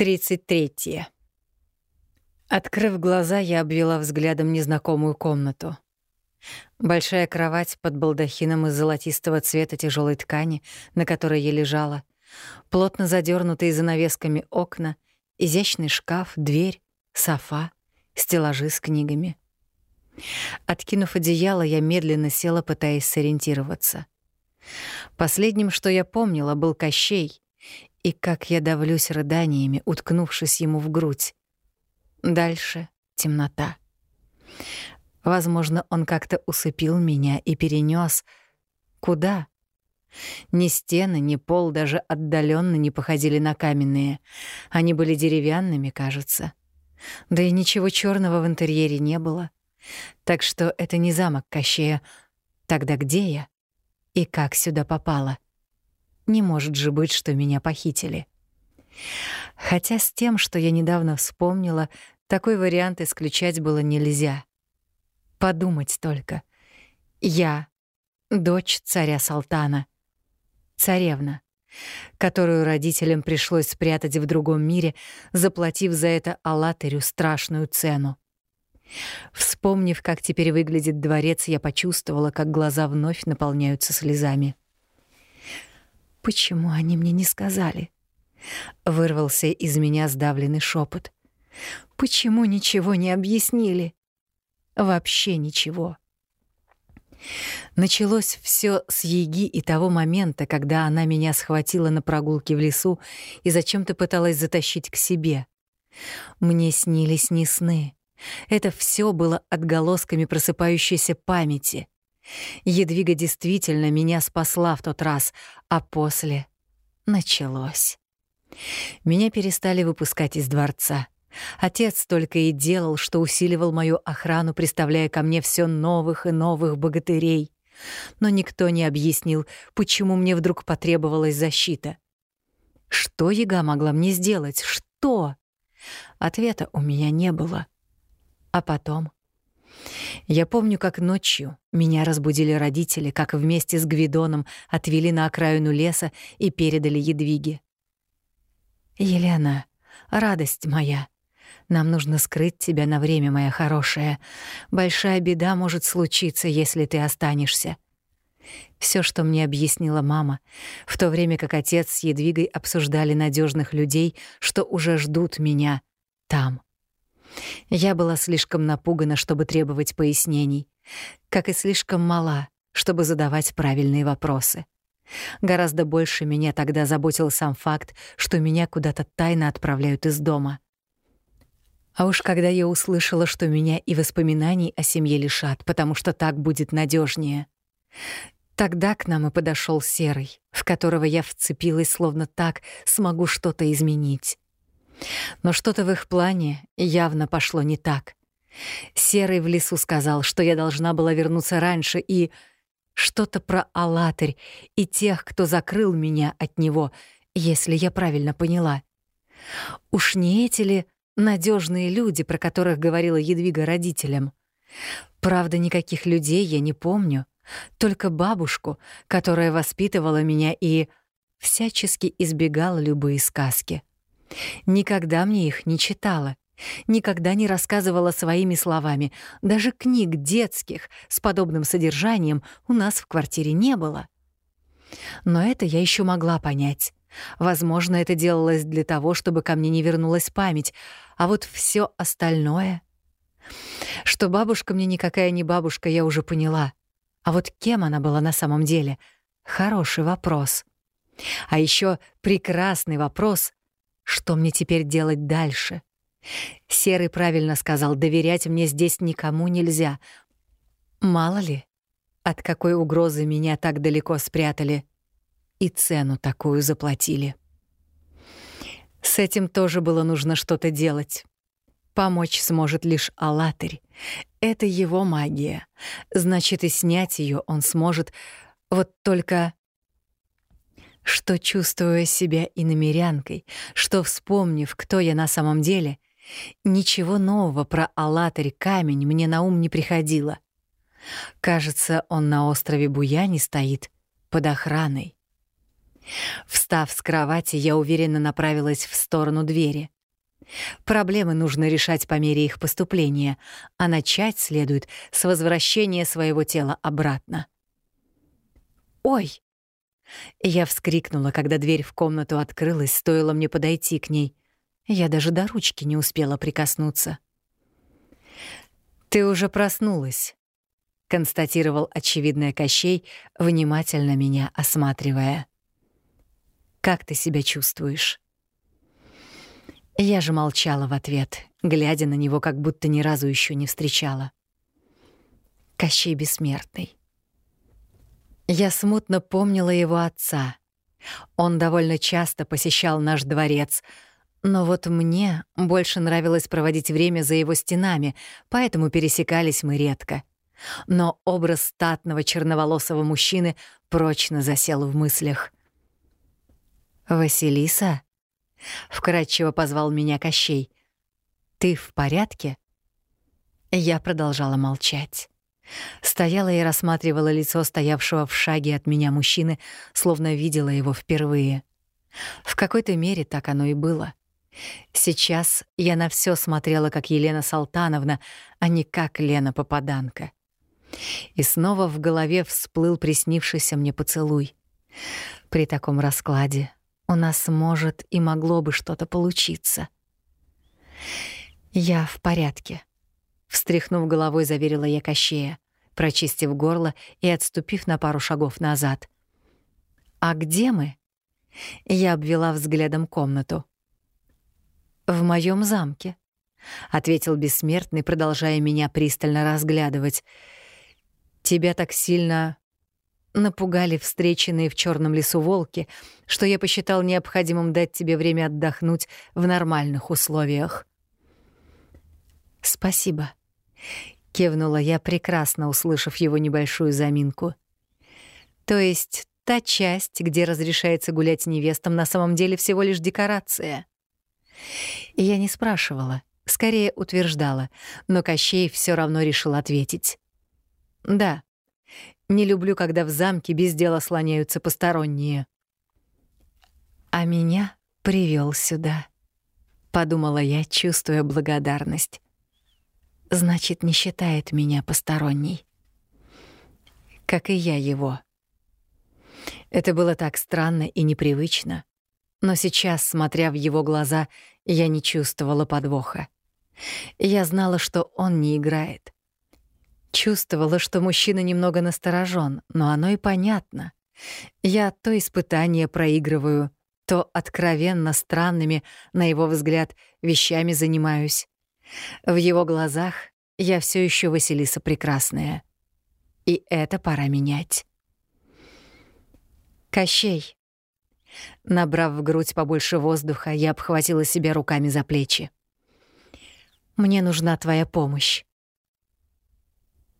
33. Открыв глаза, я обвела взглядом незнакомую комнату. Большая кровать под балдахином из золотистого цвета тяжелой ткани, на которой я лежала, плотно задернутые занавесками окна, изящный шкаф, дверь, софа, стеллажи с книгами. Откинув одеяло, я медленно села, пытаясь сориентироваться. Последним, что я помнила, был Кощей, и как я давлюсь рыданиями, уткнувшись ему в грудь. Дальше темнота. Возможно, он как-то усыпил меня и перенес Куда? Ни стены, ни пол даже отдаленно не походили на каменные. Они были деревянными, кажется. Да и ничего черного в интерьере не было. Так что это не замок Кощея. Тогда где я? И как сюда попала? — не может же быть, что меня похитили. Хотя с тем, что я недавно вспомнила, такой вариант исключать было нельзя. Подумать только. Я — дочь царя Салтана. Царевна, которую родителям пришлось спрятать в другом мире, заплатив за это Аллатырю страшную цену. Вспомнив, как теперь выглядит дворец, я почувствовала, как глаза вновь наполняются слезами. Почему они мне не сказали? Вырвался из меня сдавленный шепот. Почему ничего не объяснили? Вообще ничего. Началось все с Еги и того момента, когда она меня схватила на прогулке в лесу и зачем-то пыталась затащить к себе. Мне снились не сны. Это все было отголосками просыпающейся памяти. Едвига действительно меня спасла в тот раз, а после началось. Меня перестали выпускать из дворца. Отец только и делал, что усиливал мою охрану, представляя ко мне все новых и новых богатырей. Но никто не объяснил, почему мне вдруг потребовалась защита. Что яга могла мне сделать? Что? Ответа у меня не было. А потом я помню, как ночью меня разбудили родители, как вместе с Гвидоном отвели на окраину леса и передали Едвиге. «Елена, радость моя, нам нужно скрыть тебя на время, моя хорошая. Большая беда может случиться, если ты останешься». Все, что мне объяснила мама, в то время как отец с Едвигой обсуждали надежных людей, что уже ждут меня там. Я была слишком напугана, чтобы требовать пояснений, как и слишком мала, чтобы задавать правильные вопросы. Гораздо больше меня тогда заботил сам факт, что меня куда-то тайно отправляют из дома. А уж когда я услышала, что меня и воспоминаний о семье лишат, потому что так будет надежнее, Тогда к нам и подошел Серый, в которого я вцепилась, словно так смогу что-то изменить. Но что-то в их плане явно пошло не так. Серый в лесу сказал, что я должна была вернуться раньше, и что-то про Алатырь и тех, кто закрыл меня от него, если я правильно поняла. Уж не эти ли надежные люди, про которых говорила Едвига родителям? Правда, никаких людей я не помню, только бабушку, которая воспитывала меня и всячески избегала любые сказки. Никогда мне их не читала, никогда не рассказывала своими словами. Даже книг детских с подобным содержанием у нас в квартире не было. Но это я еще могла понять. Возможно, это делалось для того, чтобы ко мне не вернулась память, а вот все остальное... Что бабушка мне никакая не бабушка, я уже поняла. А вот кем она была на самом деле? Хороший вопрос. А еще прекрасный вопрос, что мне теперь делать дальше? Серый правильно сказал, доверять мне здесь никому нельзя. Мало ли, от какой угрозы меня так далеко спрятали и цену такую заплатили. С этим тоже было нужно что-то делать. Помочь сможет лишь Алатырь. Это его магия. Значит, и снять ее он сможет. Вот только что, чувствуя себя иномерянкой, что, вспомнив, кто я на самом деле, ничего нового про Алатырь камень мне на ум не приходило. Кажется, он на острове Буяни стоит, под охраной. Встав с кровати, я уверенно направилась в сторону двери. Проблемы нужно решать по мере их поступления, а начать следует с возвращения своего тела обратно. «Ой!» Я вскрикнула, когда дверь в комнату открылась, стоило мне подойти к ней. Я даже до ручки не успела прикоснуться. «Ты уже проснулась», — констатировал очевидное Кощей, внимательно меня осматривая. «Как ты себя чувствуешь?» Я же молчала в ответ, глядя на него, как будто ни разу еще не встречала. Кощей бессмертный. Я смутно помнила его отца. Он довольно часто посещал наш дворец, но вот мне больше нравилось проводить время за его стенами, поэтому пересекались мы редко. Но образ статного черноволосого мужчины прочно засел в мыслях. «Василиса?» — вкратчиво позвал меня Кощей. «Ты в порядке?» Я продолжала молчать. Стояла и рассматривала лицо стоявшего в шаге от меня мужчины, словно видела его впервые. В какой-то мере так оно и было. Сейчас я на все смотрела как Елена Салтановна, а не как Лена Попаданка. И снова в голове всплыл приснившийся мне поцелуй. При таком раскладе у нас может и могло бы что-то получиться. Я в порядке. Встряхнув головой, заверила я Кощея, прочистив горло и отступив на пару шагов назад. «А где мы?» Я обвела взглядом комнату. «В моем замке», — ответил бессмертный, продолжая меня пристально разглядывать. «Тебя так сильно напугали встреченные в черном лесу волки, что я посчитал необходимым дать тебе время отдохнуть в нормальных условиях». «Спасибо», — кивнула я, прекрасно услышав его небольшую заминку. «То есть та часть, где разрешается гулять невестам, на самом деле всего лишь декорация?» И я не спрашивала, скорее утверждала, но Кощей все равно решил ответить. «Да, не люблю, когда в замке без дела слоняются посторонние». «А меня привел сюда», — подумала я, чувствуя благодарность значит, не считает меня посторонней. Как и я его. Это было так странно и непривычно, но сейчас, смотря в его глаза, я не чувствовала подвоха. Я знала, что он не играет. Чувствовала, что мужчина немного насторожен, но оно и понятно. Я то испытание проигрываю, то откровенно странными, на его взгляд, вещами занимаюсь. В его глазах я все еще Василиса Прекрасная. И это пора менять. Кощей. Набрав в грудь побольше воздуха, я обхватила себя руками за плечи. «Мне нужна твоя помощь».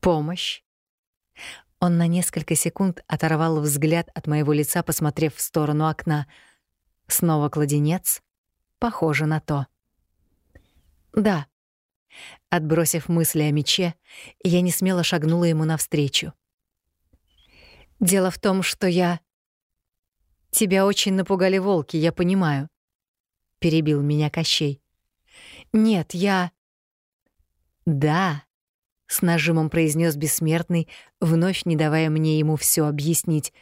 «Помощь?» Он на несколько секунд оторвал взгляд от моего лица, посмотрев в сторону окна. Снова кладенец? Похоже на то. «Да», Отбросив мысли о мече, я не смело шагнула ему навстречу. «Дело в том, что я...» «Тебя очень напугали волки, я понимаю», — перебил меня Кощей. «Нет, я...» «Да», — с нажимом произнес бессмертный, вновь не давая мне ему все объяснить.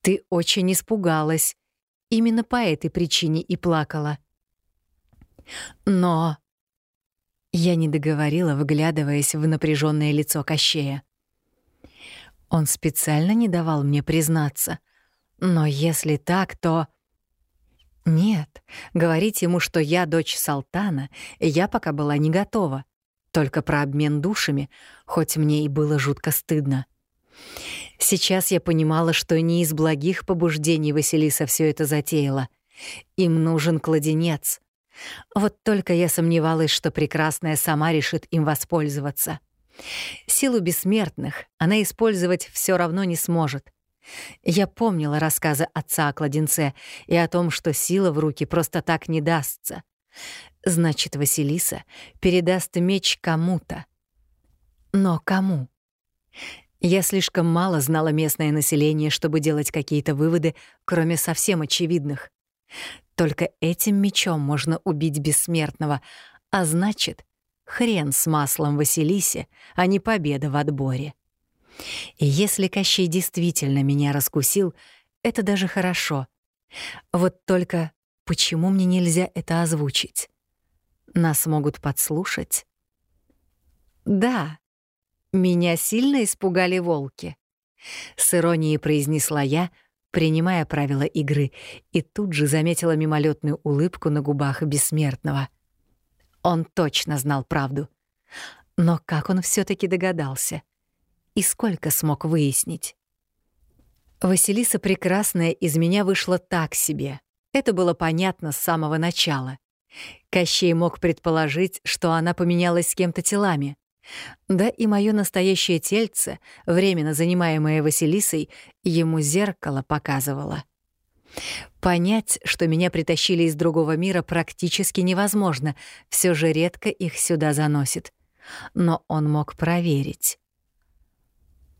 «Ты очень испугалась. Именно по этой причине и плакала». «Но...» Я не договорила, выглядываясь в напряженное лицо Кощея. Он специально не давал мне признаться. Но если так, то... Нет, говорить ему, что я дочь Салтана, я пока была не готова. Только про обмен душами, хоть мне и было жутко стыдно. Сейчас я понимала, что не из благих побуждений Василиса все это затеяла. Им нужен кладенец, вот только я сомневалась, что прекрасная сама решит им воспользоваться. Силу бессмертных она использовать все равно не сможет. Я помнила рассказы отца о кладенце и о том, что сила в руки просто так не дастся. Значит, Василиса передаст меч кому-то. Но кому? Я слишком мало знала местное население, чтобы делать какие-то выводы, кроме совсем очевидных. Только этим мечом можно убить бессмертного, а значит, хрен с маслом Василисе, а не победа в отборе. И если Кощей действительно меня раскусил, это даже хорошо. Вот только почему мне нельзя это озвучить? Нас могут подслушать. Да, меня сильно испугали волки. С иронией произнесла я, принимая правила игры, и тут же заметила мимолетную улыбку на губах бессмертного. Он точно знал правду. Но как он все таки догадался? И сколько смог выяснить? Василиса Прекрасная из меня вышла так себе. Это было понятно с самого начала. Кощей мог предположить, что она поменялась с кем-то телами. Да и мое настоящее тельце, временно занимаемое Василисой, ему зеркало показывало. Понять, что меня притащили из другого мира, практически невозможно, все же редко их сюда заносит. Но он мог проверить.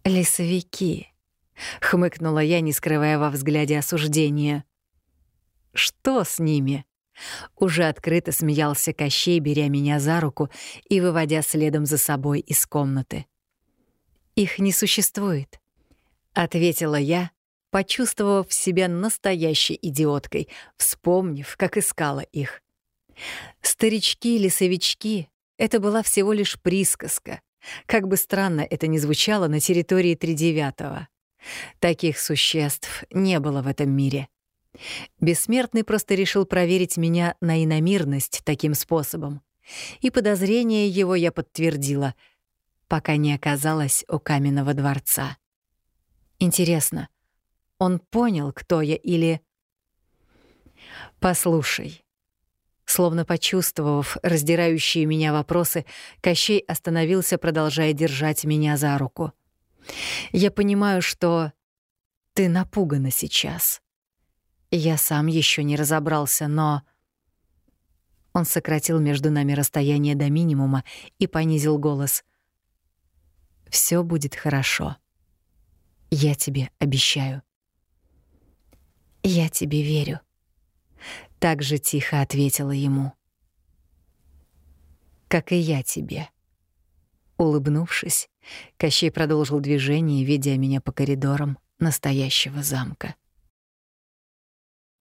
«Лесовики», — хмыкнула я, не скрывая во взгляде осуждения. «Что с ними?» Уже открыто смеялся Кощей, беря меня за руку и выводя следом за собой из комнаты. «Их не существует», — ответила я, почувствовав себя настоящей идиоткой, вспомнив, как искала их. Старички-лесовички — это была всего лишь присказка, как бы странно это ни звучало на территории Тридевятого. Таких существ не было в этом мире. Бессмертный просто решил проверить меня на иномирность таким способом. И подозрение его я подтвердила, пока не оказалась у каменного дворца. Интересно, он понял, кто я, или... «Послушай». Словно почувствовав раздирающие меня вопросы, Кощей остановился, продолжая держать меня за руку. «Я понимаю, что ты напугана сейчас. Я сам еще не разобрался, но... Он сократил между нами расстояние до минимума и понизил голос. Все будет хорошо. Я тебе обещаю. Я тебе верю. Так же тихо ответила ему. Как и я тебе. Улыбнувшись, Кощей продолжил движение, ведя меня по коридорам настоящего замка.